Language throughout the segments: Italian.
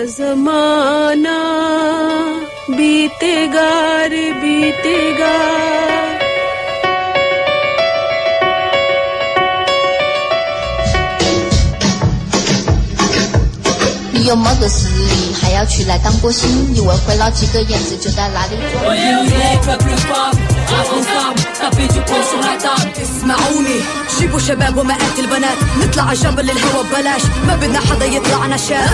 जमाना बीतेगा रे बीतेगा你有某个实力，还要去来当歌星，以为会捞几个颜值就在那里做。 اسمعوني جيبوا شباب ومئات البنات نطلع على جبل الهوا ببلاش ما بدنا حدا يطلعنا شاف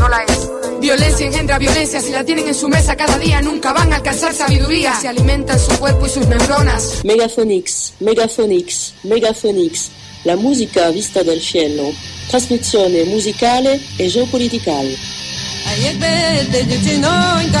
no la es. Violencia engendra violencia, si la tienen en su mesa cada día nunca van a alcanzar sabiduría. Se alimentan su cuerpo y sus neuronas. Megaphonics, Megaphonics, Megaphonics, la música vista del cielo. Trasmissione musicale e geopoliticale. Ay, verde de chino, de.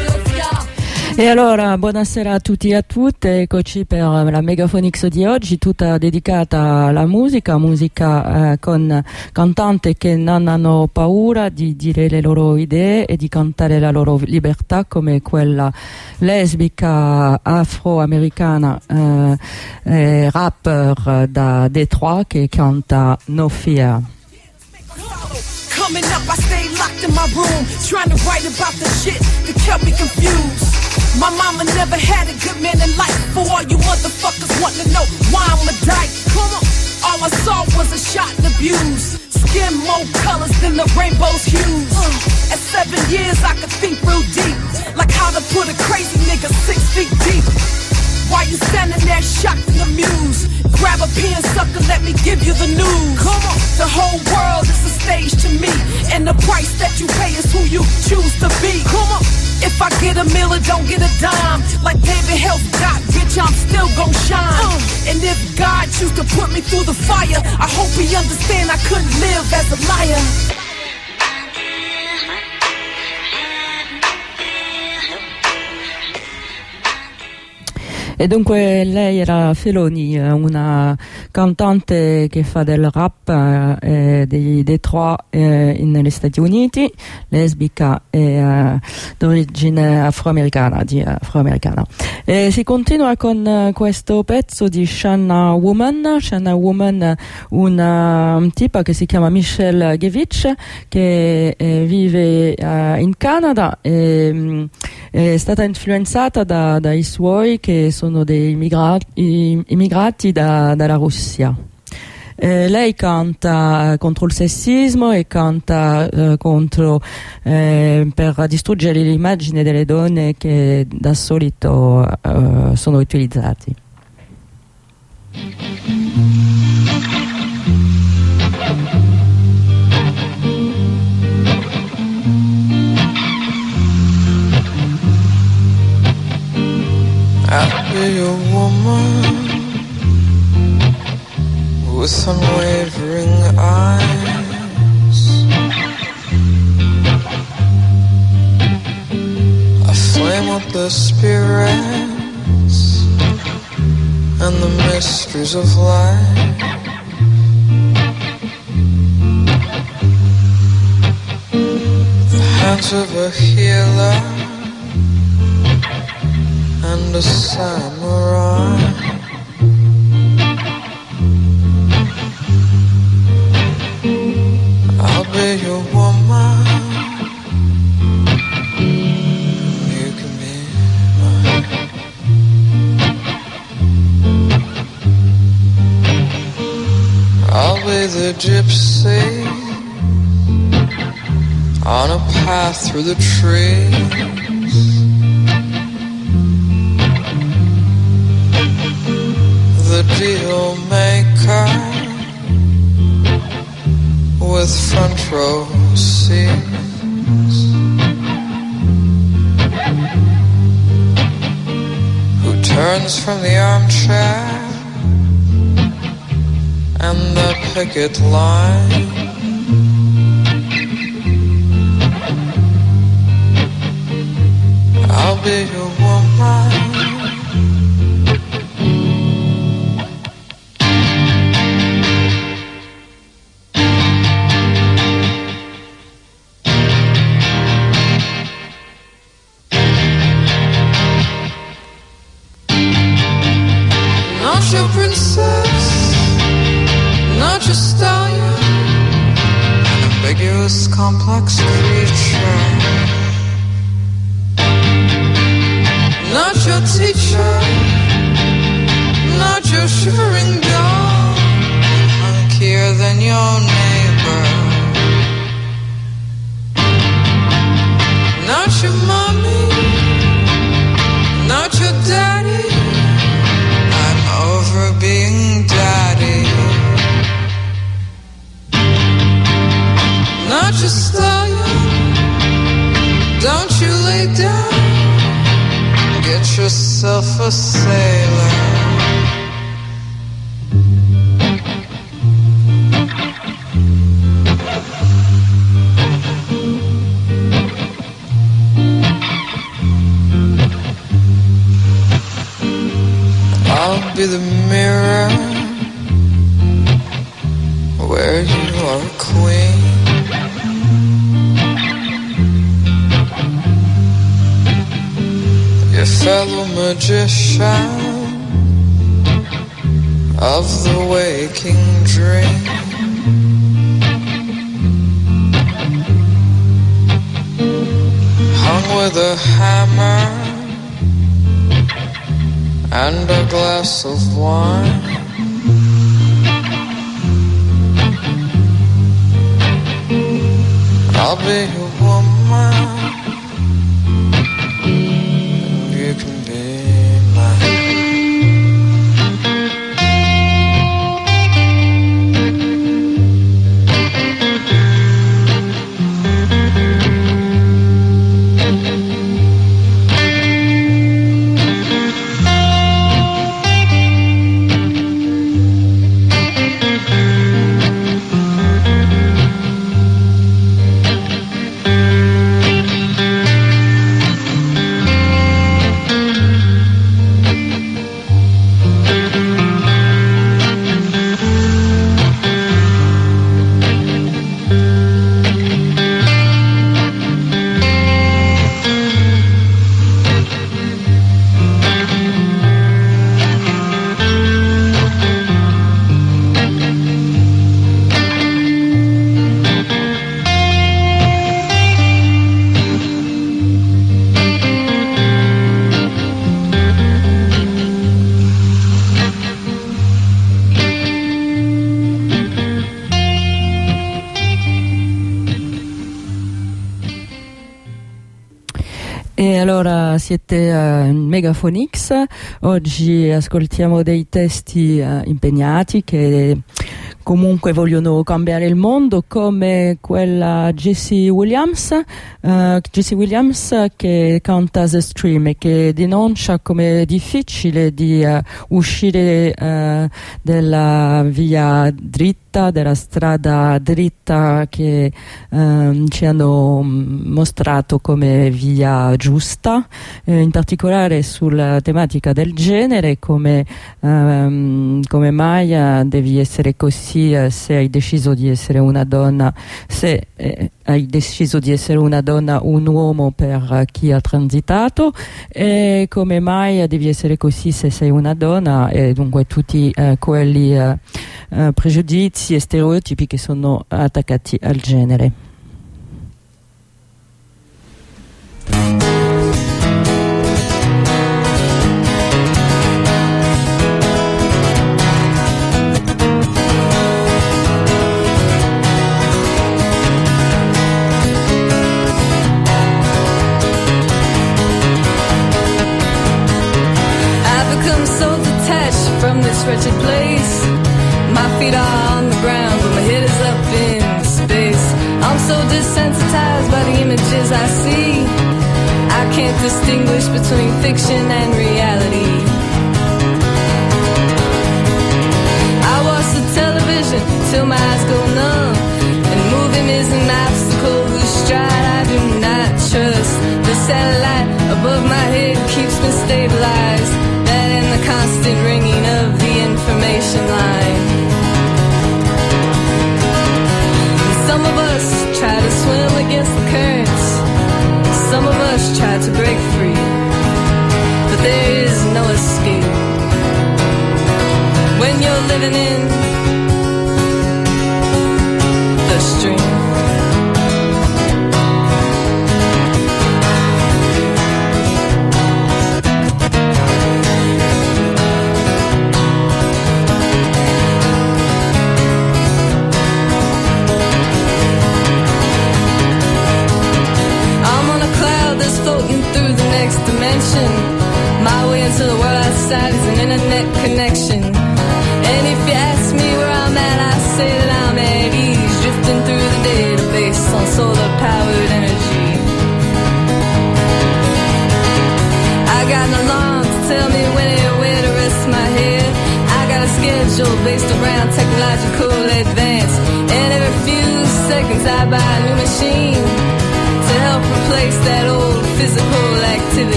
E allora, buonasera a tutti e a tutte, eccoci per la Megaphonix di oggi, tutta dedicata alla musica, musica eh, con cantanti che non hanno paura di dire le loro idee e di cantare la loro libertà, come quella lesbica afroamericana, eh, eh, rapper da Detroit che canta No Fear. Coming up, I stay locked in my room, trying to write about the shit that kept me confused. My mama never had a good man in life. For all you motherfuckers want to know why I'm a dyke. Come on. All I saw was a shot and abuse. Skin more colors than the rainbow's hues. At seven years, I could think real deep. Like how to put a crazy nigga six feet deep. Why you standing there shocked and amused? Grab a pen, sucker, let me give you the news. Come on, the whole world is a stage to me, and the price that you pay is who you choose to be. Come on, if I get a mill, or don't get a dime. Like David Help got, bitch, I'm still gon' shine. And if God choose to put me through the fire, I hope he understand I couldn't live as a liar. E dunque lei era Feloni, eh, una cantante che fa del rap eh, di Detroit eh, negli Stati Uniti, lesbica e eh, d'origine afroamericana, di afroamericana. E si continua con eh, questo pezzo di Shanna Woman, Shanna Woman, una un tipo che si chiama Michelle Gevich che eh, vive in Canada e mh, è stata influenzata da- dai suoi che sono dei immigra- i- immigrati da- dalla Russia. Eh, lei canta contro il sessismo e canta eh, contro eh, per distruggere l'immagine delle donne che da solito eh, sono utilizzati. With unwavering eyes, a flame with the spirits and the mysteries of life. The hands of a healer and a samurai. Your woman. You can be mine. I'll be the gypsy on a path through the trees. the deal maker with front row seats who turns from the armchair and the picket line. I'll be your woman. Complex siete eh, in oggi ascoltiamo dei testi eh, impegnati che comunque vogliono cambiare il mondo come quella Jesse Williams, eh, Jesse Williams che canta The Stream e che denuncia come difficile di eh, uscire eh, dalla via dritta, della strada dritta che ehm, ci hanno mm, mostrato come via giusta, eh, in particolare sulla tematica del genere, come, ehm, come mai eh, devi essere così eh, se hai deciso di essere una donna, se eh, hai deciso di essere una donna un uomo per eh, chi ha transitato e come mai eh, devi essere così se sei una donna e dunque tutti eh, quelli eh, eh, pregiudizi e stereotipi che sono attaccati al genere.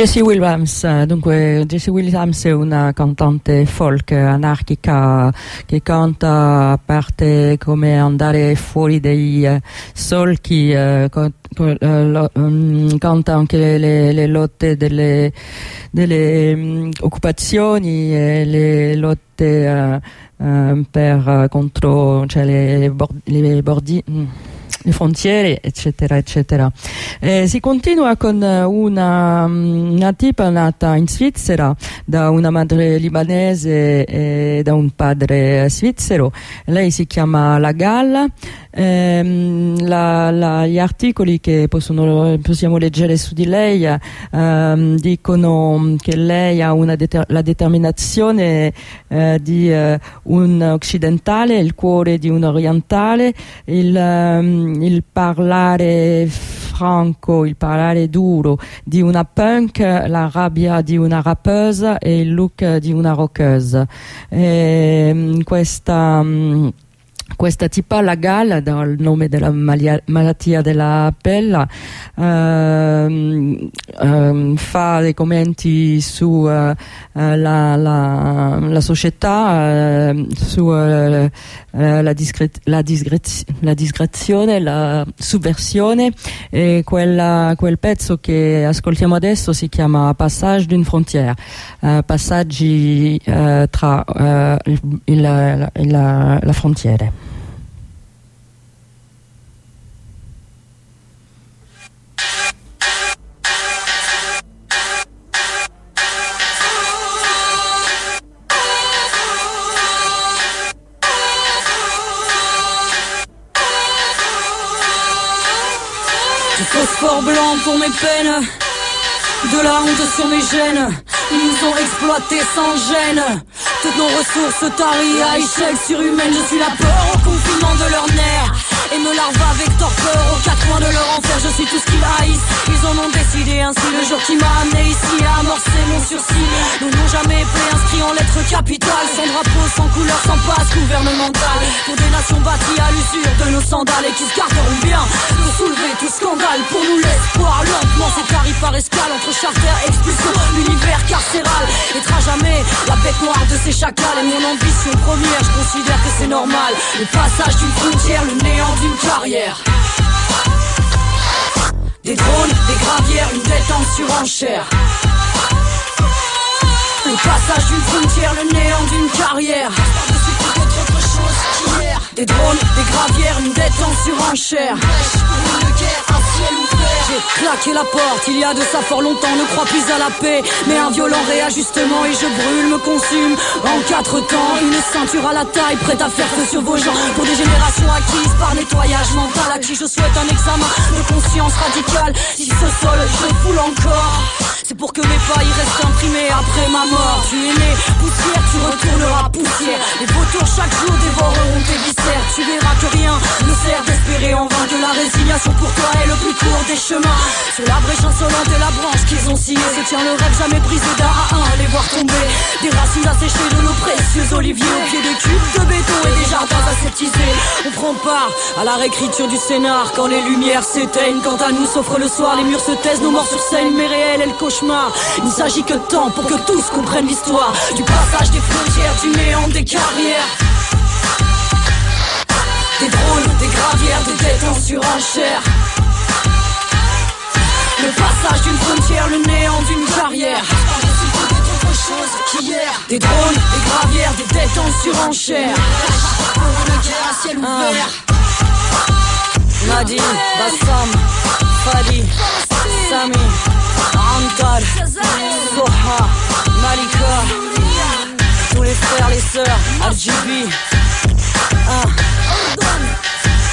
Jesse Williams, eh, dunque Jessie Williams è una cantante folk eh, anarchica che canta a parte come andare fuori dai eh, solchi, eh, con, eh, lo, um, canta anche le, le, le lotte delle, delle um, occupazioni e le lotte uh, uh, per, uh, contro cioè le, bordi, le bordi mm le frontiere, eccetera, eccetera. Eh, si continua con eh, una, mm, una, tipa nata in Svizzera da una madre libanese e da un padre eh, svizzero. Lei si chiama La Galla. Eh, la, la, gli articoli che possono, possiamo leggere su di lei eh, dicono mm, che lei ha deter la determinazione eh, di un occidentale, il cuore di un orientale, il, ehm, il parlare franco, il parlare duro di una punk, la rabbia di una rappeuse e il look di una rockeuse. E, questa mm, questa tipa, la galla, dal nome della malattia della pelle, ehm, ehm, fa dei commenti su eh, eh, società, eh, su eh, eh, la, discre- disgrazione, la subversione e quella, quel pezzo che ascoltiamo adesso si chiama Passage d'une frontière, eh, passaggi eh, tra eh, il, la, la, la frontiera. Phosphore blanc pour mes peines, de la honte sur mes gènes. Ils nous ont exploités sans gêne. Toutes nos ressources taries à échelle surhumaine. Je suis la peur au confinement de leurs nerfs. Et me larve avec torpeur aux quatre coins de leur enfer. Je suis tout ce qu'ils haïssent. Ils en ont décidé ainsi le jour qui m'a amené ici à amorcer mon sursis. Nous n'ont jamais été inscrits en lettres capitales. Sans drapeau, sans couleur, sans passe gouvernementale. Pour des nations bâties à l'usure de nos sandales et qui se garderont bien de soulever tout scandale. Pour nous, l'espoir lentement s'éclarit par escale entre charter et expulsion. L'univers carcéral à jamais la bête noire de ces chacals. Et mon ambition première, je considère que c'est normal. Le passage d'une frontière, le néant Des drones, des gravières, une dette en surenchère. Le passage d'une frontière, le néant d'une carrière. Des drones, des gravières, une dette en surenchère. J'ai claqué la porte, il y a de ça fort longtemps, ne crois plus à la paix. Mais un violent réajustement et je brûle, me consume. En quatre temps, une ceinture à la taille, prête à faire feu sur vos gens. Pour des générations acquises par nettoyage mental, à qui je souhaite un examen de conscience radicale. Si ce sol, je foule encore. C'est pour que mes pas y restent imprimés après ma mort. Tu es né poussière, tu retourneras poussière. Les vautours chaque jour dévoreront tes viscères. Tu verras que rien ne sert d'espérer en vain que la résignation pour toi est le plus court des chemins. Sur la brèche insolente et la branche qu'ils ont sciée, se tient le rêve jamais brisé d'un à un. Les voir tomber, des racines asséchées de nos précieux oliviers au pied des cubes de béton et des jardins aseptisés. On prend part à la réécriture du scénar quand les lumières s'éteignent. Quant à nous, s'offre le soir, les murs se taisent, nos morts sur scène, mais réel est le cauchemar. Il s'agit que de temps pour que tous comprennent l'histoire du passage des frontières, du néant des carrières. Des drones, des gravières, des dettes en surenchère. Le passage d'une frontière, le néant d'une carrière. Des drones, des gravières, des dettes en surenchère. Un ciel ouvert. Madi, Bassam, Fadi, Sami, Antar, Soha, Malika. Tous les frères, les sœurs, RGB.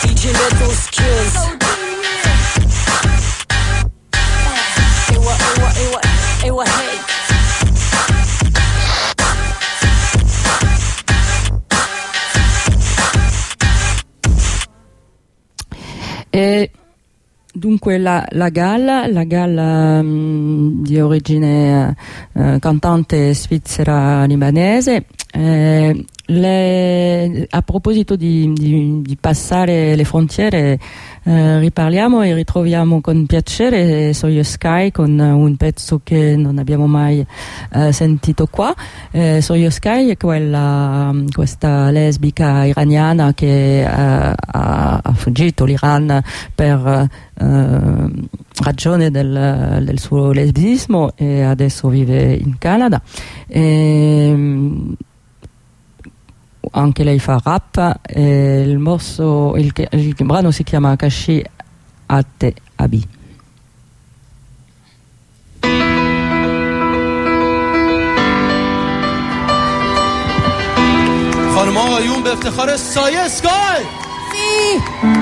DJ Leto Skills. Ewa, hey. E dunque la, la Galla, la Galla mh, di origine eh, cantante svizzera libanese, eh, le- a proposito di, di- di passare le frontiere eh, riparliamo e ritroviamo con piacere Soyo Sky con un pezzo che non abbiamo mai eh, sentito qua. Eh, Soyo Sky è quella, questa lesbica iraniana che eh, ha, ha fuggito l'Iran per eh, ragione del, del suo lesbismo e adesso vive in Canada. E, mh, anche lei fa rap e il, morso, il, il brano si chiama Kashi Ate Abi. خانم آقایون به افتخار سایه اسکای سر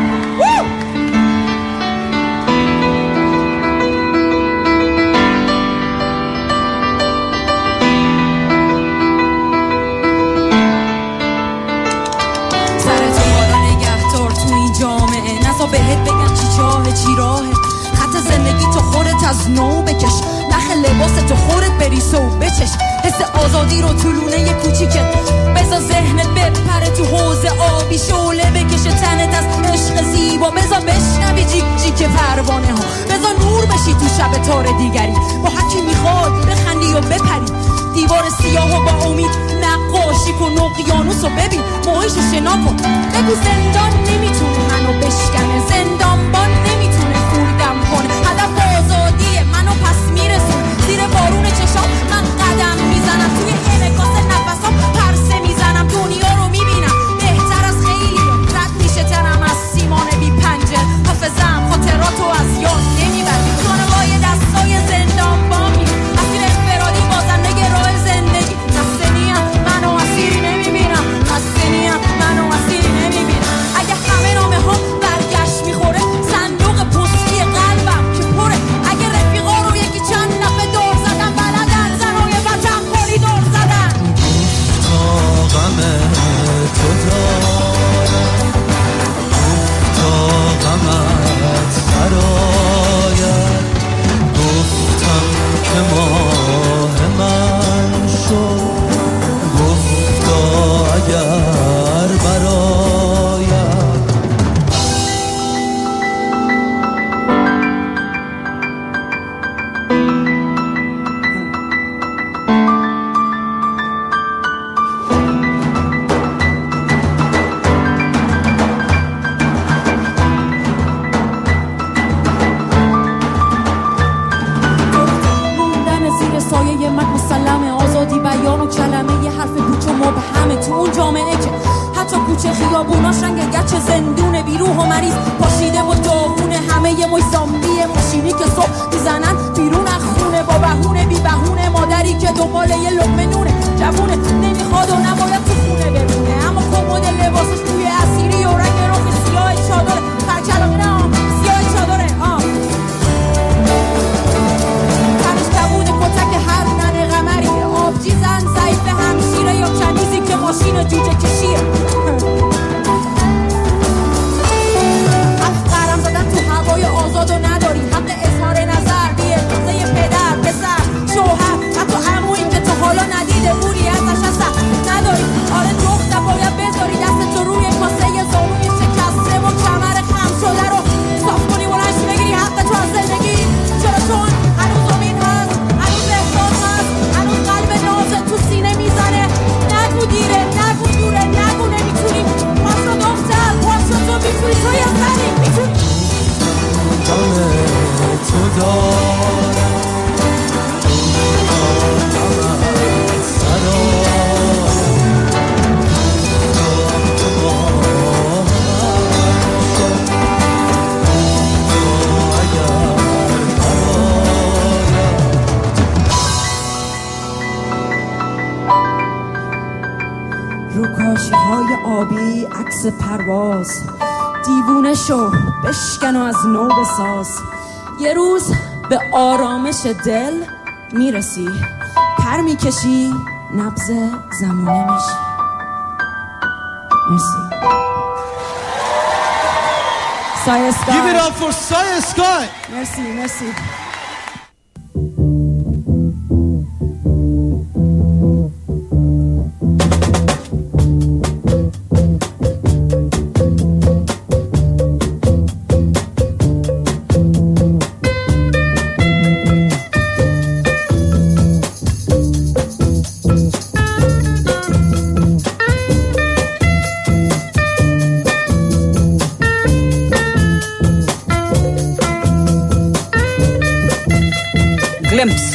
از نو بکش. نخ لباس تو خودت بریسه و بچش. حس آزادی رو طولونه کوچیکه. بزا ذهنت بپره تو حوز آبی. شعله بکشه تنت از عشق زیبا. بزا بشنوی جیک جیک پروانه ها. بزا نور بشی تو شب تار دیگری. با هرکی می‌خواد بخندی و بپری. دیوار سیاه و با امید نقاشی کن. اقیانوس و ببین. محیش شنا کن. بگو زندان نمی‌تونه منو بشکنه. زندانبان نمی‌تونه میرسون. زیر بارون چشام من قدم می‌زنم. توی انعکاس نفسام پرسه می‌زنم. دنیا رو می‌بینم. بهتر از خیلی. رد میشه تنم از سیمان بی پنجه. حافظم خاطراتو از یاد های آبی عکس پرواز. دیوونه شو بشکن و از نو بساز. یه روز به آرامش دل می‌رسی. پر می‌کشی نبز زمونه میشی. مرسی. سایه Give it up for Sky! مرسی مرسی.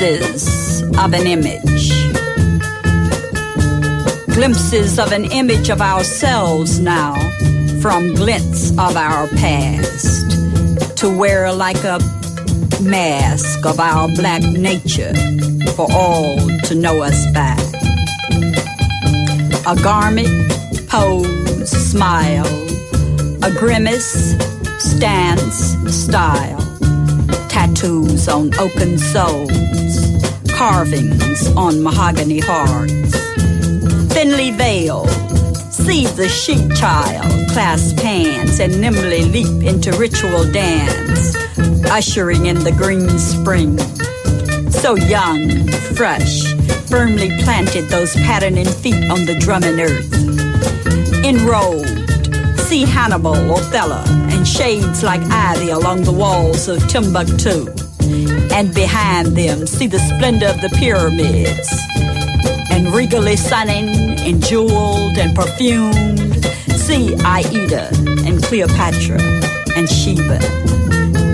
Glimpses of an image. Glimpses of an image of ourselves now from glints of our past to wear like a mask of our black nature for all to know us by. A garment, pose, smile, a grimace, stance, style tattoos on oaken soles, carvings on mahogany hearts. Thinly veiled, see the sheep child clasp hands and nimbly leap into ritual dance. ushering in the green spring. So young, fresh, firmly planted those patterning feet on the drumming earth. Enrolled, see Hannibal, Othello, and shades like ivy along the walls of Timbuktu. And behind them, see the splendor of the pyramids. And regally sunning, and jeweled, and perfumed, see Aida and Cleopatra and Sheba.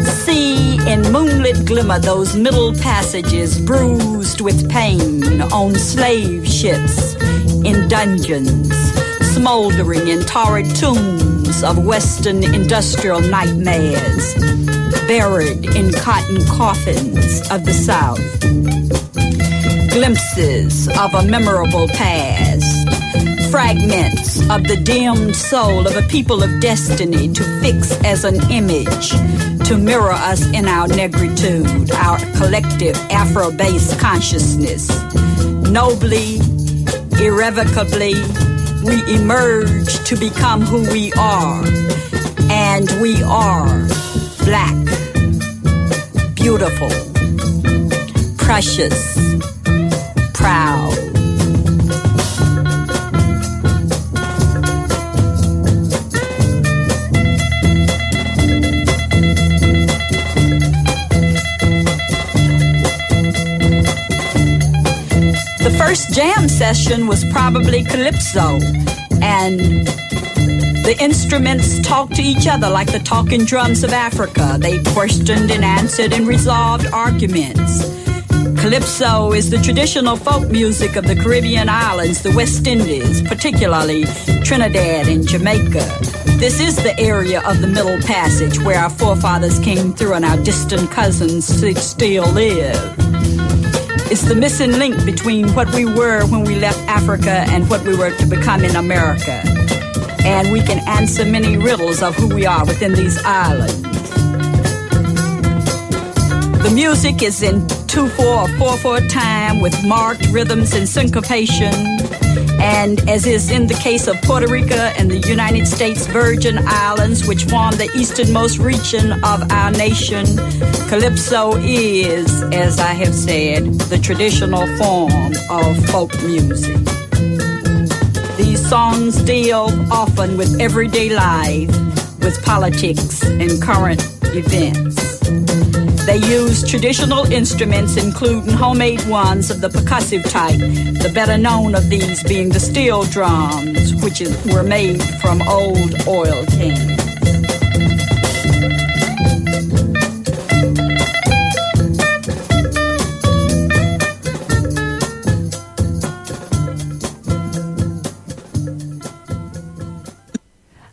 See in moonlit glimmer those middle passages bruised with pain on slave ships, in dungeons, smoldering in torrid tombs of Western industrial nightmares, buried in cotton coffins of the South. Glimpses of a memorable past, fragments of the dimmed soul of a people of destiny to fix as an image, to mirror us in our negritude, our collective Afro based consciousness. Nobly, irrevocably, we emerge to become who we are. And we are black, beautiful, precious, first jam session was probably Calypso, and the instruments talked to each other like the talking drums of Africa. They questioned and answered and resolved arguments. Calypso is the traditional folk music of the Caribbean islands, the West Indies, particularly Trinidad and Jamaica. This is the area of the Middle Passage where our forefathers came through and our distant cousins still live. It's the missing link between what we were when we left Africa and what we were to become in America. And we can answer many riddles of who we are within these islands. The music is in 2-4 or 4-4 time with marked rhythms and syncopation. And as is in the case of Puerto Rico and the United States Virgin Islands, which form the easternmost region of our nation, Calypso is, as I have said, the traditional form of folk music. These songs deal often with everyday life, with politics and current events. They use traditional instruments, including homemade ones of the percussive type, the better known of these being the steel drums, which were made from old oil cans.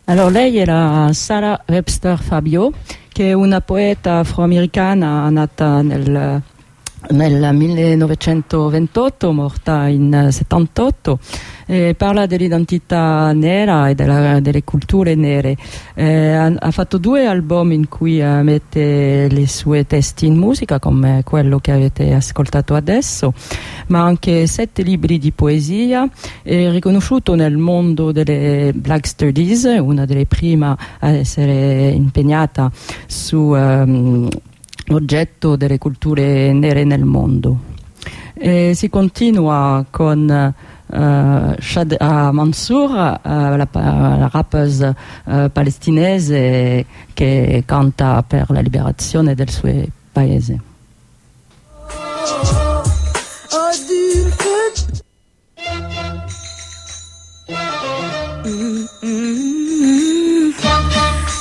Alors lei era Sarah Webster Fabio, che è una poeta afroamericana nata nel, nel 1928, morta in 78, e parla dell'identità nera e della- delle culture nere. Eh, ha, ha fatto due album in cui eh, mette i suoi testi in musica, come quello che avete ascoltato adesso, ma anche sette libri di poesia. È riconosciuto nel mondo delle Black Studies, una delle prime a essere impegnata su ehm, l'oggetto delle culture nere nel mondo. E si continua con eh, Shad ah, Mansour, eh, la, la rappeuse eh, palestinese che canta per la liberazione del suo paese.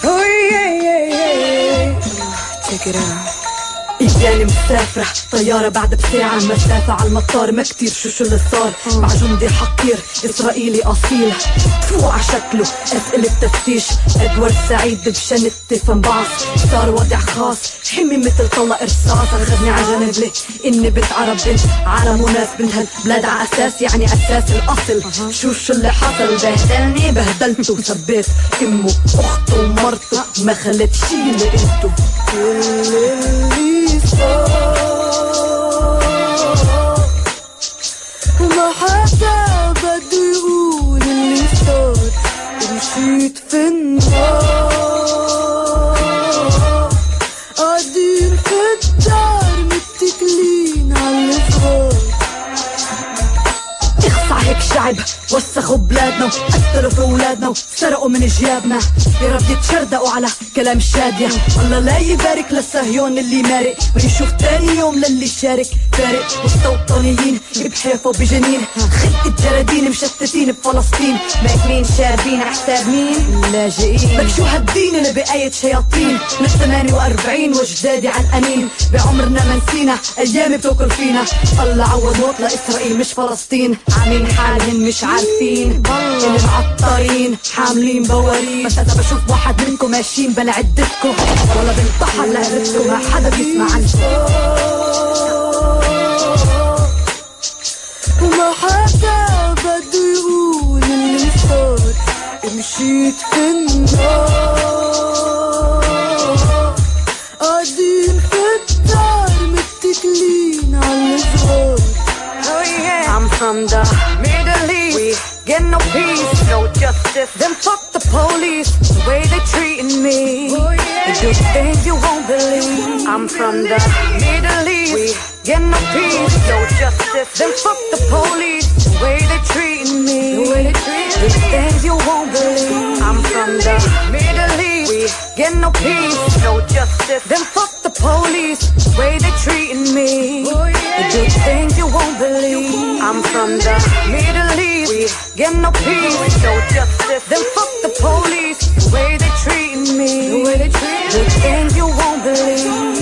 Oh yeah yeah yeah Check it out إجاني مسافرة طيارة بعد بساعة. مسافة على المطار ما كتير شو شو اللي صار. مع جندي حقير إسرائيلي أصيل. فو عشكله أسئلة تفتيش إدوارد سعيد بشن التفنبعص صار وضع خاص حمي مثل طلق رصاص أخذني عجنب ليه؟ إني بنت عرب بنت على مناس بنت على أساس يعني أساس الأصل. شو شو اللي حصل؟ بهدلني بهدلته وثبت إمه أخته ومرته ما خلت شي اللي وما حدا بده يقول اللي صار ومشيت في النار. تعب وسخوا بلادنا وقتلوا في ولادنا وسرقوا من جيابنا. يا رب يتشردقوا على كلام الشادية الله لا يبارك للصهيون اللي مارق. ويشوف تاني يوم للي شارك. فارق. مستوطنيين بحيفا بجنين خلقة جرادين مشتتين بفلسطين. ماكلين شاربين عحساب مين؟ لاجئين لك شو هالدين اللي بآية شياطين. من 48 وجدادي علقانين بعمرنا ما نسينا أيام بتوكل فينا. الله عوض موت لإسرائيل مش فلسطين. عاملين حالهم مش عارفين اللي معطرين حاملين بوارين. بس اذا بشوف واحد منكم ماشيين بلا عدتكم. ولا بنطحن لقربتكم ما حدا بيسمع عنكم. وما حدا بده يقول اللي صار مشيت في النار. قاعدين في الدار متكلين على الزهور. I'm from get no peace, no justice. Then fuck the police, the way they treating me. Oh, they do things you won't believe. I'm from the Middle East. We get no peace, no justice. Then fuck the police, the way they treating me. The way they. Do things you won't believe. I'm from the Middle East. Get no peace, no justice. Then fuck the police, the way they treating me. Oh, they do things you won't believe. I'm from the Middle East. We get no peace, no justice. Then fuck the police, the way they treating me. The way they treat me. Do things you won't believe.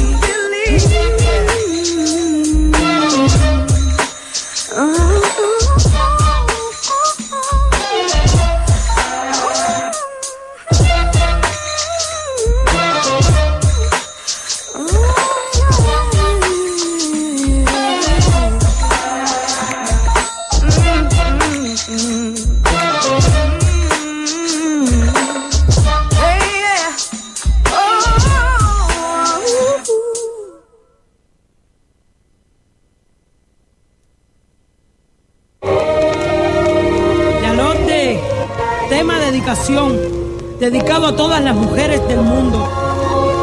Dedicado a todas las mujeres del mundo,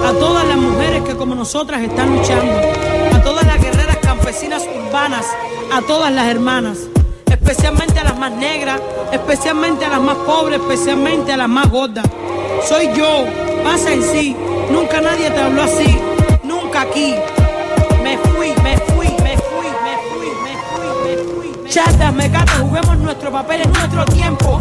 a todas las mujeres que como nosotras están luchando, a todas las guerreras campesinas urbanas, a todas las hermanas, especialmente a las más negras, especialmente a las más pobres, especialmente a las más gordas. Soy yo, pasa en sí, nunca nadie te habló así, nunca aquí. Me fui, me fui, me fui, me fui, me fui, me fui. Chatas, mecatas, juguemos nuestro papel en nuestro tiempo.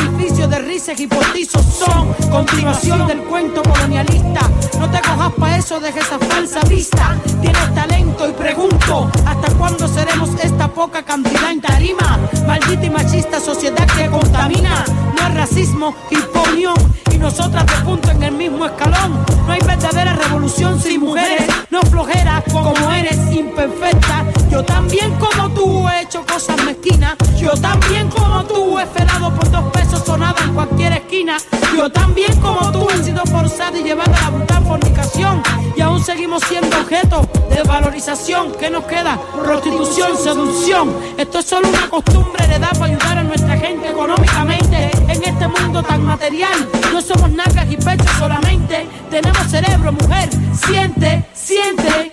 Artificios de risas y postizos son continuación del cuento colonialista. No te cojas pa' eso, deja esa falsa vista. Tienes talento y pregunto, ¿hasta cuándo seremos esta poca cantidad en tarima? Maldita y machista sociedad que contamina. No es racismo, imponión. Y nosotras de punto en el mismo escalón. No hay verdadera revolución sin mujeres. No flojera como eres imperfecta. Yo también como tú he hecho cosas mezquinas. Yo también como tú he felado por dos pesos sonada en cualquier esquina. Yo también como tú he sido forzada y llevada a la brutal fornicación. Y aún seguimos siendo objeto de valorización. ¿Qué nos queda? Prostitución, seducción. Esto es solo una costumbre heredada para ayudar a nuestra gente económicamente. En este mundo tan material, no somos nacas y pechos solamente. Tenemos cerebro, mujer. Siente, siente.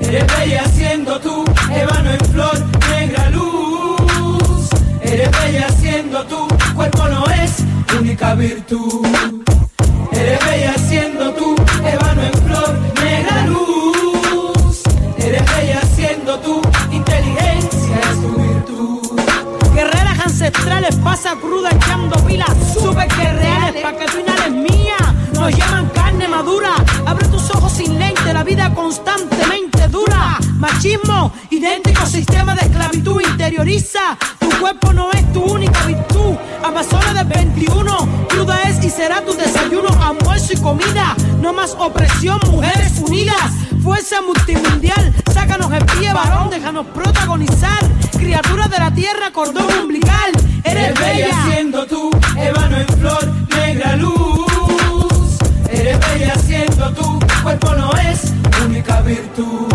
Eres bella siendo tú, ébano en flor, negra luz. Eres bella siendo tú, cuerpo no es única virtud. Ancestrales, pasa cruda echando pilas. Super que reales, pa' que tú inhales mía. Nos llaman carne madura. Abre tus ojos sin lente, la vida constantemente dura. Machismo, idéntico sistema de esclavitud interioriza. Tu cuerpo no es tu única virtud. Amazona del 21, cruda es y será tu desayuno, almuerzo y comida. No más opresión, mujeres unidas. Fuerza multimundial, sácanos el pie, varón, déjanos protagonizar. Criaturas de la tierra, cordón umbilical. Eres bella. siendo tú, ébano en flor, negra luz. Siendo tú, cuerpo no es única virtud.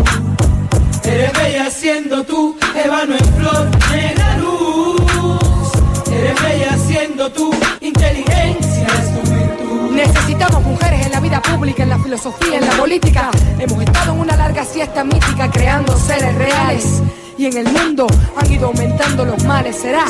Eres bella siendo tú, ébano en flor, negra luz. Eres bella siendo tú, inteligencia es tu virtud. Necesitamos mujeres en la vida pública, en la filosofía, en la política. Hemos estado en una larga siesta mítica creando seres reales y en el mundo han ido aumentando los males. ¿Será,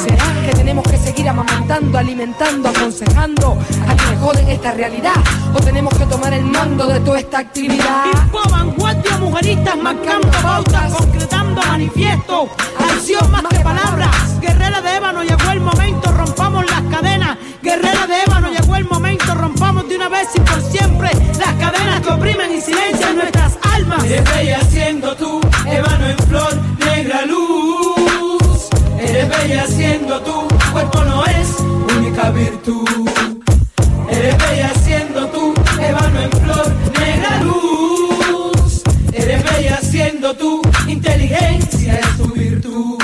que tenemos que seguir amamantando, alimentando, aconsejando a quienes joden esta realidad? ¿O tenemos que tomar el mando de toda esta actividad? Tipo vanguardia, mujeristas marcando pautas, concretando manifiestos, acción más que palabras. Guerrera de ébano, llegó el momento, rompamos las cadenas. Guerrera de ébano, llegó el momento, rompamos de una vez y por siempre las cadenas que oprimen y silencian nuestras almas. Eres bella siendo tú, ébano en flor, Eres bella siendo tú, ébano en flor, negra luz. Eres bella siendo tú, inteligencia es tu virtud.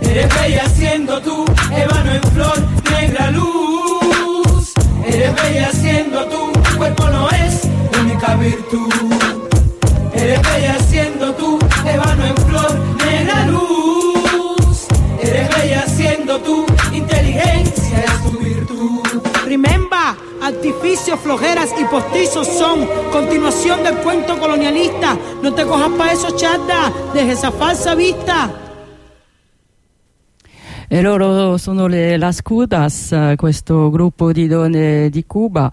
Eres bella siendo tú, ébano en flor, negra luz. Eres bella siendo tú, cuerpo no es única virtud. Eres bella siendo tú, ébano en flor, negra luz. Artificios, flojeras y postizos son continuación del cuento colonialista. No te cojas pa' eso, chata, deja esa falsa vista. E loro sono le Las Cudas, questo gruppo di donne di Cuba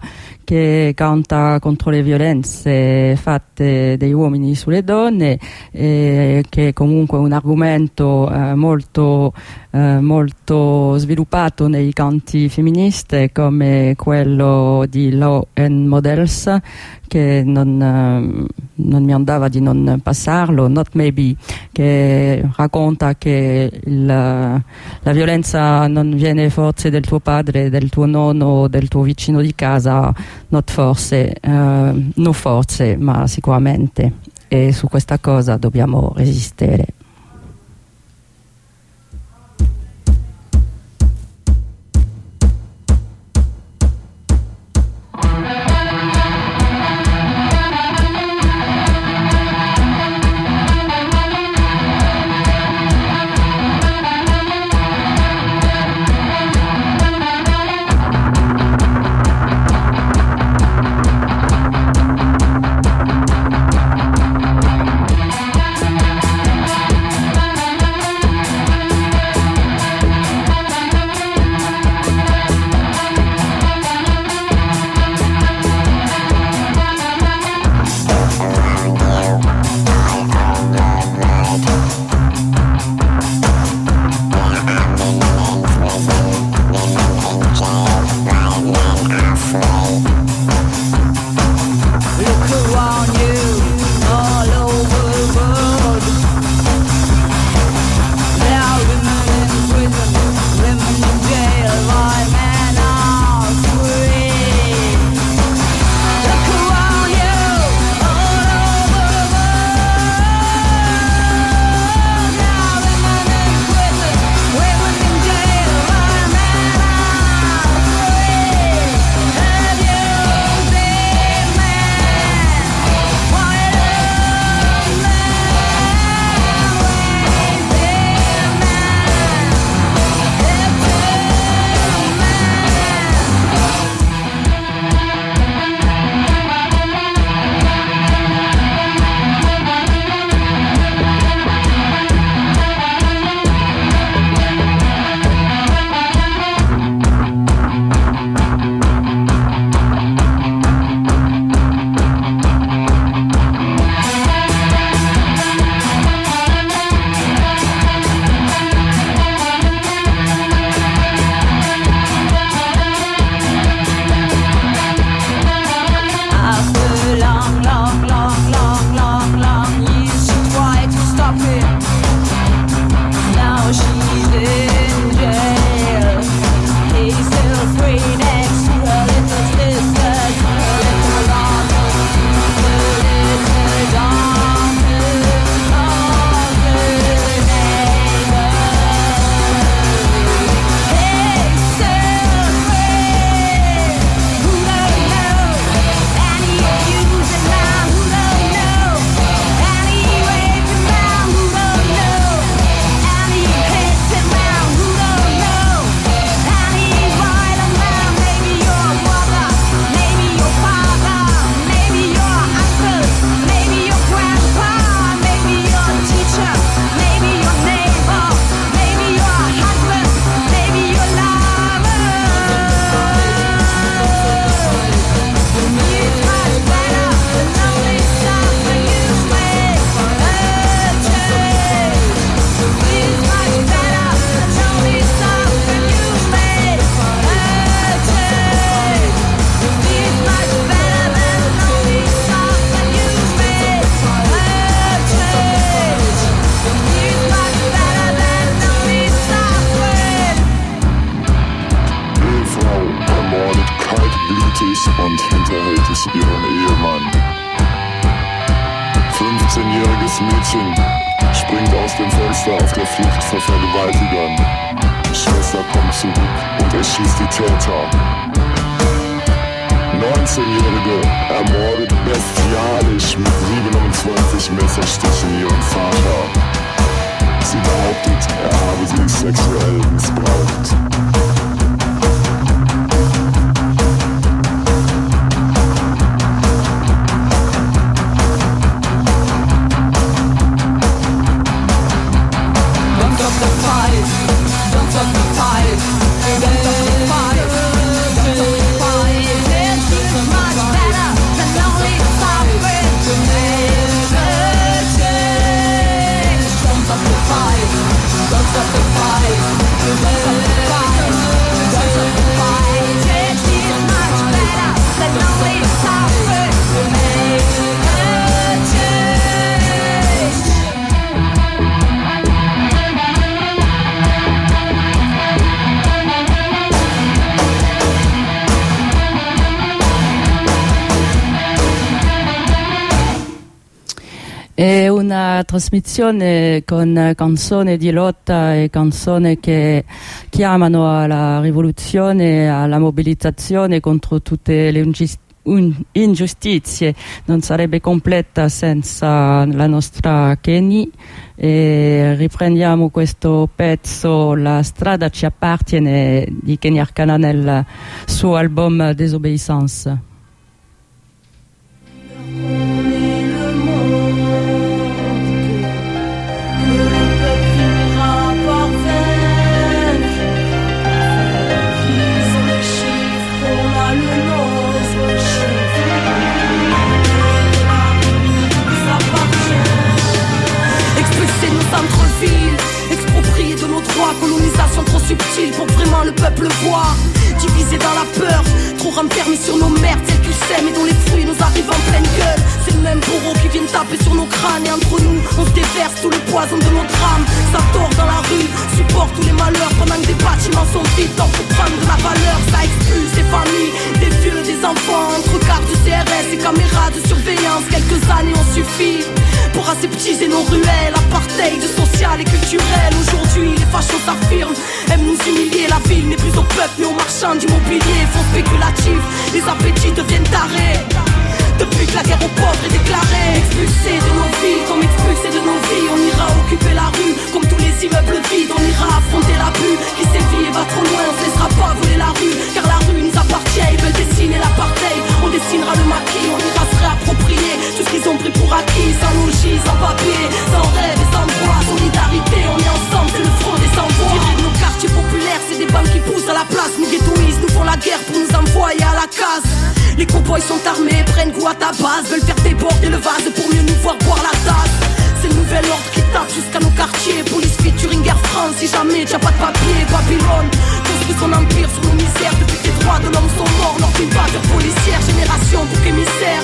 che canta contro le violenze fatte dagli uomini sulle donne, eh, che è comunque un argomento eh, molto, eh, molto sviluppato nei canti femministe come quello di Law and Models che non, eh, non mi andava di non passarlo, Not Maybe, che racconta che il, la violenza non viene forse del tuo padre, del tuo nonno, del tuo vicino di casa, not forse, eh, non forse, ma sicuramente. E su questa cosa dobbiamo resistere. Trasmissione con canzoni di lotta e canzoni che chiamano alla rivoluzione, alla mobilitazione contro tutte le ingiustizie. Non sarebbe completa senza la nostra Kenny. E riprendiamo questo pezzo La strada ci appartiene di Kenny Arcana nel suo album Désobéissance peur, trop renfermé sur nos merdes, celles qu'ils sèment et dont les fruits nous arrivent en pleine gueule. C'est le même bourreau qui vient taper sur nos crânes et entre nous, on se déverse tout le poison de nos drames. Ça tord dans la rue, supporte tous les malheurs pendant que des bâtiments sont vides. Tant pour prendre la valeur, ça expulse des familles, des vieux, des enfants, entre cartes du CRS et caméras de surveillance. Quelques années ont suffi pour aseptiser nos ruelles, apartheid social et culturel. Aujourd'hui, les fachos s'affirment, aiment nous humilier. La ville n'est plus au peuple mais aux marchands d'immobilier. Faux spéculatifs, les appétits deviennent tarés. Depuis que la guerre aux pauvres est déclarée. Expulsés de nos vies, comme expulsés de nos vies On ira occuper la rue, comme tous les immeubles vides On ira affronter la rue, qui sévit et va trop loin On se laissera pas voler la rue, car la rue nous appartient Ils veulent dessiner l'apartheid, on dessinera le maquis On ira tout ce qu'ils ont pris pour acquis Sans logis, sans papier, sans rêve et sans droit Solidarité, on est ensemble, c'est le front des sans-voix Virer de nos quartiers populaires, c'est des banques qui poussent à la place. Nous ghettoistes, nous font la guerre pour nous envoyer à la case. Les cowboys sont armés, prennent goût à ta base. Veulent faire déborder le vase pour mieux nous voir boire la tasse. C'est le nouvel ordre jusqu'à nos quartiers. Police featuring Air France, si jamais t'as pas de papier Babylone. Construit son empire sur nos misères. Depuis que les droits de l'homme sont morts lors d'une bavure policière Génération bouc émissaire.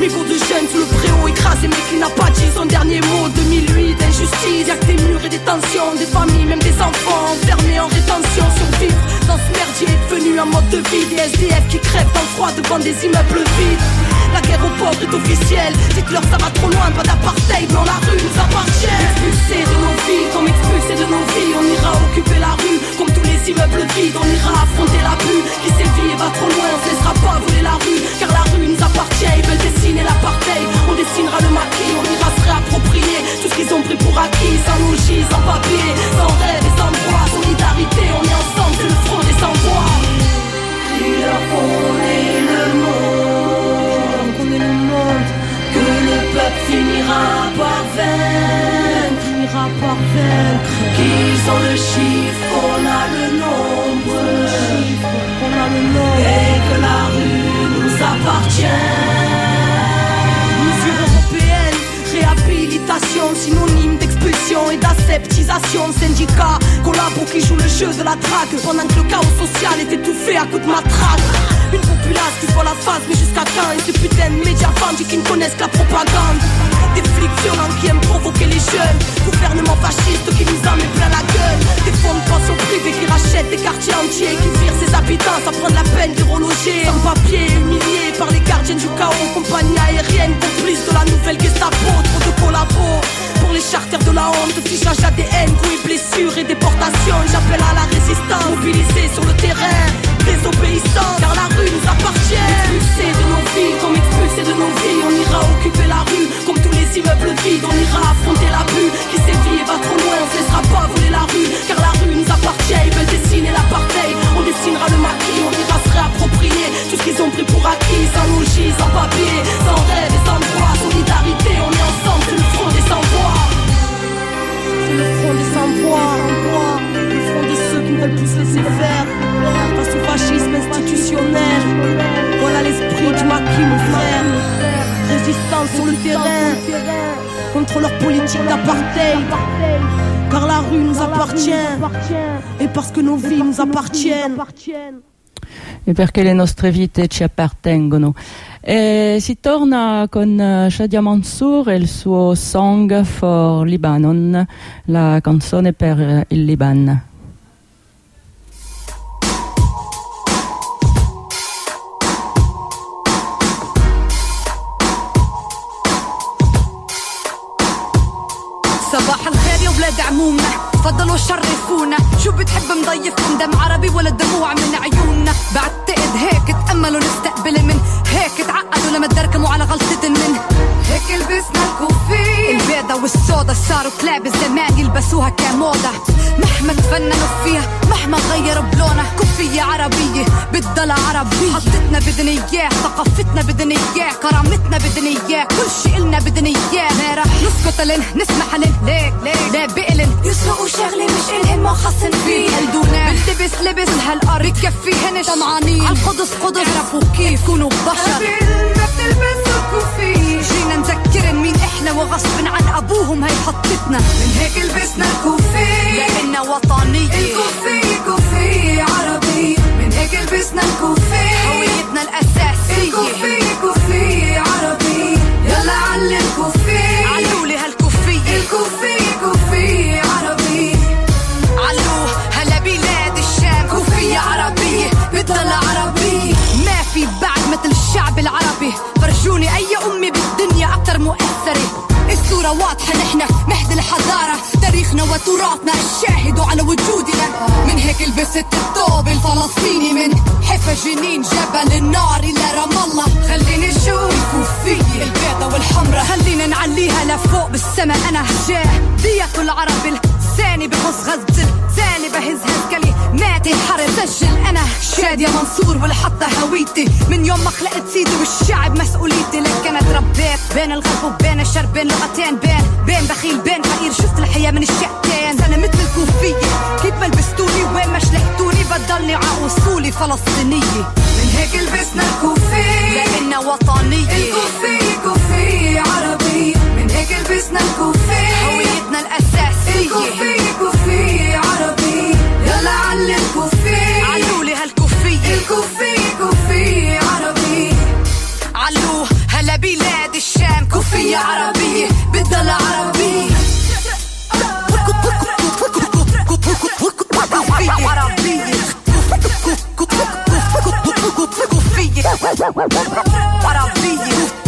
Mégots de jeunes sous le préau écrasé Mais qui n'a pas dit son dernier mot. 2008, injustice, y'a que des murs et des tensions. Des familles, même des enfants enfermés en rétention. Survivre dans ce merdier devenu un mode de vie. Des SDF qui crèvent dans le froid devant des immeubles vides La guerre aux pauvres est officielle Dites-leur ça va trop loin, pas d'apartheid Dans la rue nous appartient Expulsés de nos vies, comme expulsés de nos vies On ira occuper la rue, comme tous les immeubles vides On ira affronter la rue, qui sévit et va trop loin On se laissera pas voler la rue, car la rue nous appartient Ils veulent dessiner l'apartheid, on dessinera le maquis On ira se réapproprier tout ce qu'ils ont pris pour acquis Sans logis, sans papier, pendant que le chaos social est étouffé à coups de matraque. Une populace qui voit la face, mais jusqu'à quand Et ces putains de médias vendus qui ne connaissent que la propagande. Des flics violents qui aiment provoquer les jeunes. Gouvernement fasciste qui nous en met plein la gueule. Des fonds de pension privés qui rachètent des quartiers entiers, qui virent ses habitants sans prendre la peine de reloger. Sans papier, humiliés par les gardiens du chaos. Compagnie aérienne, complice de la nouvelle Gestapo. Trop de collabos les charters de la honte, fichage ADN, coups et blessures et déportation. J'appelle à la résistance, mobilisée sur le terrain, désobéissant, car la rue nous appartient. Expulsés de nos vies, comme expulsés de nos vies, on ira occuper la rue, comme tous les immeubles vides, on ira affronter la bulle qui sévit et va trop loin. On se laissera pas voler la rue, car la rue nous appartient. Ils veulent dessiner l'apartheid, on dessinera le maquis, on ira se réapproprier tout ce qu'ils ont pris pour acquis, sans logis, sans papier, sans rêve et sans droit, solidarité, on est ensemble le front des sans-voix, le front de ceux qui ne veulent plus se laisser faire. Face au fascisme institutionnel. Voilà l'esprit du maquis, mon frère. Résistance sur le terrain. Contre leur politique d'apartheid. Car la rue nous appartient. Et parce que nos vies nous appartiennent perché le nostre vite ci appartengono. E si torna con eh, Shadia Mansour e il suo Song for Lebanon, la canzone per il Liban. عربية بتضل عربية حطتنا بدنا إياه ثقافتنا بدنا إياه كرامتنا بدنا إياه كل شي إلنا بدنا إياه. ما رح نسكت لن نسمح لن. ليك ليك. لا بقلن يسرقوا شغلي مش إلهن ما خصن فيه. قلدونا بلتبس لبس. هالقري كفيهن طمعانين. عالقدس قدس. عرفوا كيف؟ كونوا بشر. ما بتلبسوا جينا نذكرن مين إحنا وغصب عن أبوهم. هي حطتنا. من هيك لبسنا الكوفي. لأننا وطنية. الكوفي كوفي عربي من هيك لبسنا الكوفي. هويتنا الأساسية. الكوفي كوفي عربي. يلا علي الكوفي. علولي هالكوفية. الكوفي كوفي عربي. علو هلا بلاد الشام. كوفية عربية. بتضل عربية ما في بعد مثل الشعب العربي. فرجوني أي أمي بالدنيا أكتر مؤثرة. الصورة واضحة نحنا مهد الحضارة تاريخنا وتراثنا الشاهد على وجودنا. من هيك لبست الثوب الفلسطيني من حفا جنين جبل النار إلى رام الله. خليني نشوف الكوفية البيضة والحمرة. خلينا نعليها لفوق بالسما أنا جاه دية العرب لساني بخص غزل ثاني بهز هالكلماتي حرب سجل أنا. شادية منصور والحطة هويتي. من يوم ما خلقت سيدي والشعب مسؤوليتي. لك أنا تربيت بين الغرب وبين الشرق بين لغتين بين بين بخيل بين فقير. شفت الحياة من الشقتين. أنا مثل الكوفية. كيف ما لبستوني وين ما شلحتوني بضلني ع اصولي فلسطينية. من هيك لبسنا الكوفي لأننا وطنية. الكوفي كوفي عربي من هيك لبسنا الكوفي هويتنا الأساسية. الكوفي كوفي عربي يلا علي الكوفي. علولي هالكوفية. الكوفي كوفي عربي. علو هلا بلاد الشام. كوفية عربية عربية كوفية. عربية عربية.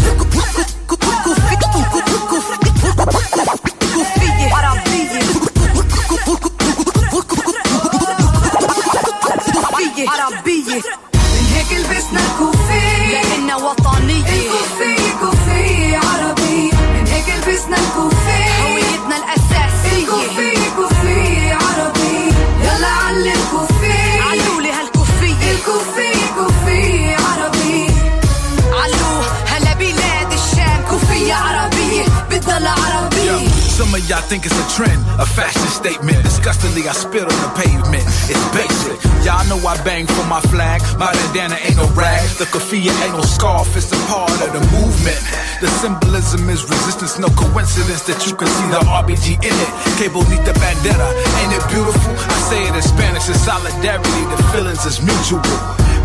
Some of y'all think it's a trend, a fashion statement. Disgustingly, I spit on the pavement. It's basic. Y'all know I bang for my flag. My bandana ain't no rag. The kafia ain't no scarf. It's a part of the movement. The symbolism is resistance. No coincidence that you can see the RBG in it. Que bonita bandera. Ain't it beautiful? I say it in Spanish. It's solidarity. The feelings is mutual.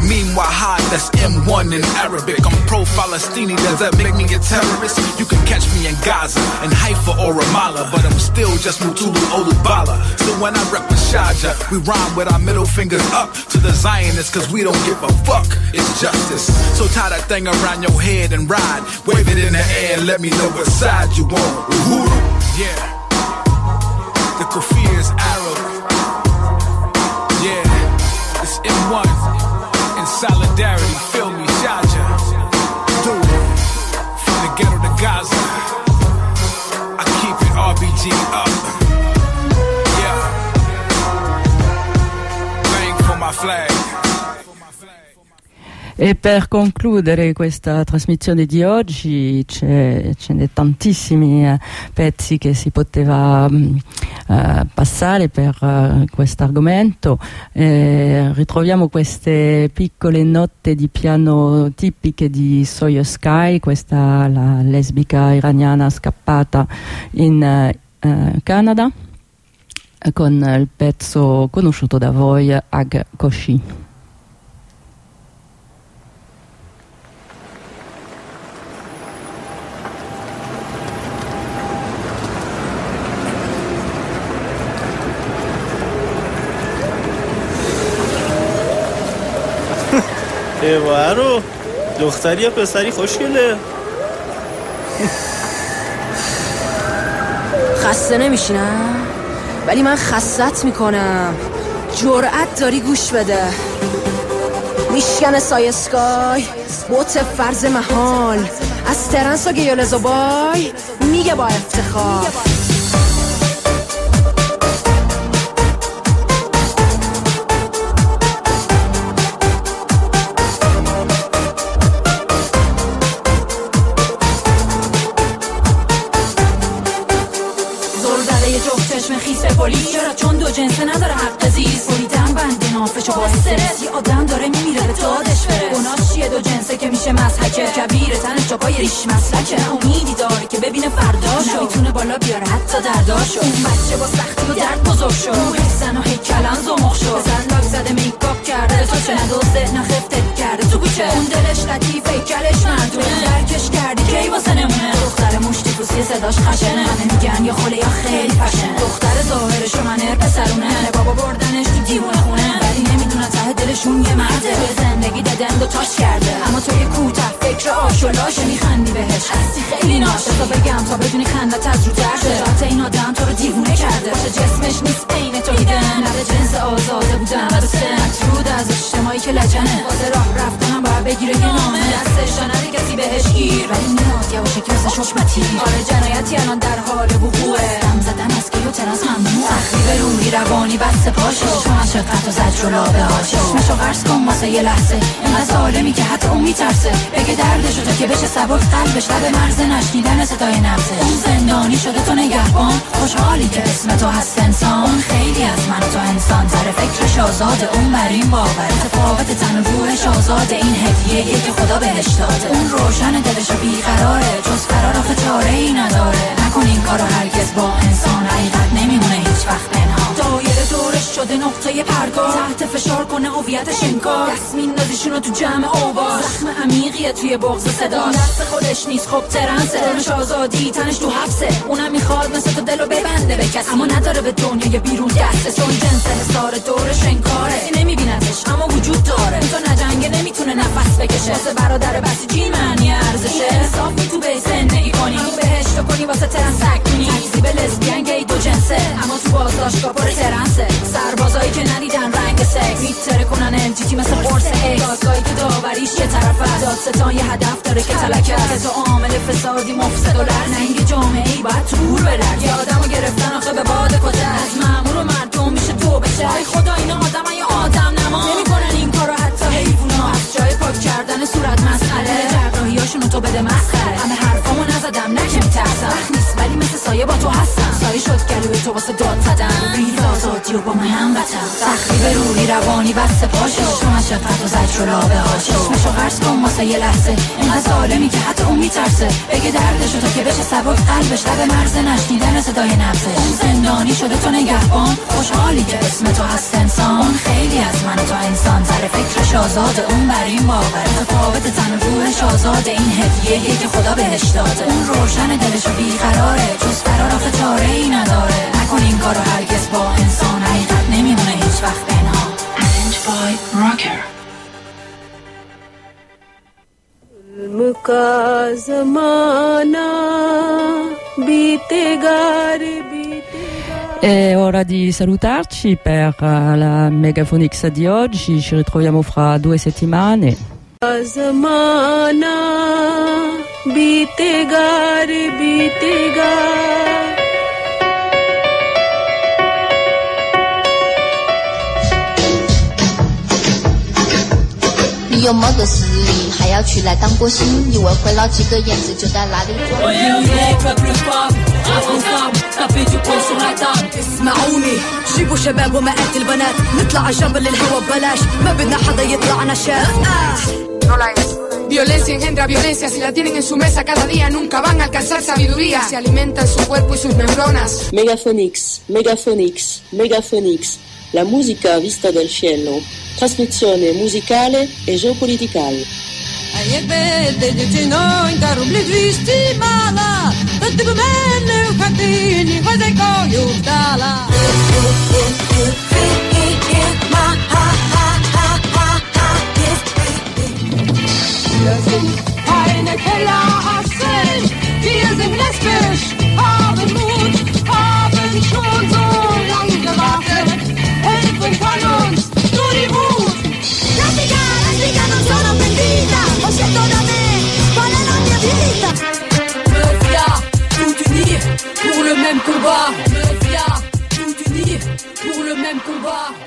Meanwhile, high, that's M1 in Arabic. I'm pro Falastini, does that make me a terrorist? You can catch me in Gaza, in Haifa or Ramallah, but I'm still just Mutulu Olubala. So when I rep Shaja, we rhyme with our middle fingers up to the Zionists, cause we don't give a fuck. It's justice. So tie that thing around your head and ride. Wave it in the air and let me know what side you on. Uhuru. Yeah. The kafir is Arab. Yeah. It's M1 in solidarity. Feel me, Shaja. Do it. From the ghetto to Gaza. G up. Yeah. Bang for my flag. E per concludere questa trasmissione di oggi ce ne tantissimi eh, pezzi che si poteva mh, eh, passare per eh, questo argomento. Eh, ritroviamo queste piccole note di piano tipiche di Sawyer Sky, questa la lesbica iraniana scappata in eh, Canada, con il pezzo conosciuto da voi, Ag Koshi. رو. دختری یا پسری خوشگله. خسته نمیشینم؟ ولی من خستت می‌کنم. جرأت داری گوش بده. میشکن سایه سکای بوت فرز محال. از ترنس و گیولزوبای میگه با افتخار. نداره حق زیست بریدن بند نافش و با استرس یه آدم داره میمیره به دادش بره. گناهش چیه؟ دو جنسه که میشه مسحکه کبیره تنش جا پای ریش مسلکه امیدی داره که ببینه فرداشو نمی‌تونه بالا بیاره حتی درداشو اون بچه با سختی و درد بزرگ شد. روح زن و هیکلن زمخ شد. زن لاک زده میکاپ کرده. تو چه ندوزه نه خفتت کرده. تو کوچه. اون دلش لطیفه کلش ندونه درکش کردی کی واسه نمونه؟ دختر مشتی پوستی صداش خشنه. همه میگن یا خله یا خیلی فشنه دختر ظاهرش و منر پسرونه. بابا بردنش تو دیوونه خونه. ولی نمی‌دونن ته دلشون یه مرده. توی زندگی دادن دو تاش کرده. اما توی کوتاه فکر آش و لاشه میخندی بهش. هستی خیلی ناشه تا بگم تا بدونی خندت از رو درده. این آدم تو رو دیوونه کرده. باشه جسمش نیست عین تو دیدن لب جنس آزاده بودن و مطرود از اجتماعی که لجنه. واسه راه رفتنم باید بگیره یه نامه. دستش نده کسی بهش گیر. ولی میاد یواشه که واسه ششمتی آره جنایتی الان در حال وقوعه. دم زدن از که و ترس ممنوع تخریب روحی روانی بس پاشو چون از شقت و زجر و لابه چشمشو قرص کن واسه یه لحظه. اینقدر ظالمی که حتی اون میترسه. بگه دردشو تا که بشه سبک قلبش. لب مرز نشنیدن صدای نبزه اون زندانی شده تو نگهبان. خوشحالی که اسم تو هست انسان. اون خیلی از من تو انسان. تر فکرش آزاده. اون بر این باور. تفاوت تن و روحش آزاده. این هدیه که خدا بهش داده. اون روشن دلش بیقراره. جز فرار آخه چاره ای نداره. نکن این کارو هرگز با انسان. حقیقت نمیمونه هیچ وقت پنهان. دورش شده نقطه پرگار. تحت فشار کنه هویتش انکار دست میندازیشونو تو جمع اوبار. زخم عمیقیه توی بغض صدا. دست خودش نیست خب ترنسه. دلش آزادی تنش تو حبسه. اونم می‌خواد مثل تو دلو ببنده به کسی. اما نداره به دنیای بیرون دسته. چون جنس حسار دورش انکاره کسی نمیبینتش اما وجود داره. تو نجنگه نمی‌تونه نفس بکشه. واسه برادر بسیجی معنی ارزشه؟ انصافی تو به زندگی کنی تو بهشت کنی واسه ترنسک کنی. تکذیب لزبیان دو جنسه. اما تو بازداشتگاه پر ترنسه. سربازایی که ندیدن رنگ سکس میتره کنن الجیتی مثل قرص ایکس. دادگاهی که داوریش یه طرف است دادستان یه هدف داره که تلکه است. تو عامل فسادی مفسد و لرز ننگ جامعه ای باید تور بلرز یه آدمو گرفتن آخه به باد کته از مامور و مردم میشه تو بشه ای خدا اینا آدم ای آدم نما. نمی‌کنن این کارو حتی حیوونا. از جای پاک مسئله جراحیاشونو تو بده مسخره. همه حرفامو نزدم نه که میترسم. وقت نیست ولی مثل سایه با تو هستم. سایه شد گلوی تو واسه داد ریز آزادی و با من هم وطن تخریب روحی روانی بس پاشو از شفت و زجر و لابه هاشو چشمشو قرص کن واسه یه لحظه. اینقدر ظالمی که حتی اون میترسه. بگه دردشو تا که بشه سبک قلبش. لب مرز نشنیدن صدای نبزه اون زندانی شده تو نگهبان. خوشحالی که اسم تو هست انسان. اون خیلی از من تو انسان. تر فکرش آزاده. اون بر این باور. تفاوت تن و روحش آزاده. این هدیه که خدا بهش داده اون روشن دلشو بیقراره جز فرار آخه چاره ای نداره نکن این کارو هرگز با انسان حقیقت نمیمونه هیچ وقت پنهان مکا زمانا بیتگاری E ora di salutarci per la Megafonix di oggi, ci ritroviamo fra due settimane. जमाना बीतेगा रे बीतेगा। 利用猫的实力，还要娶来当波星，以为会捞几个燕子就在哪里抓。我要一个 تبي جيبون شو هدام اسمعوني جيبوا شباب ومئات البنات نطلع جنب الهوا ببلاش ما بدنا حدا يطلعنا شاف Violencia engendra violencia, si la tienen en su mesa cada día nunca van a alcanzar sabiduría. Se alimentan su cuerpo y sus neuronas. Megaphonics, Megaphonics, Megaphonics, la música vista del cielo. Trasmissione musicale e geopoliticale. А. yuktala Eine Kellerrasse, wir sind lesbisch, pour le même combat. Tout unir pour le même combat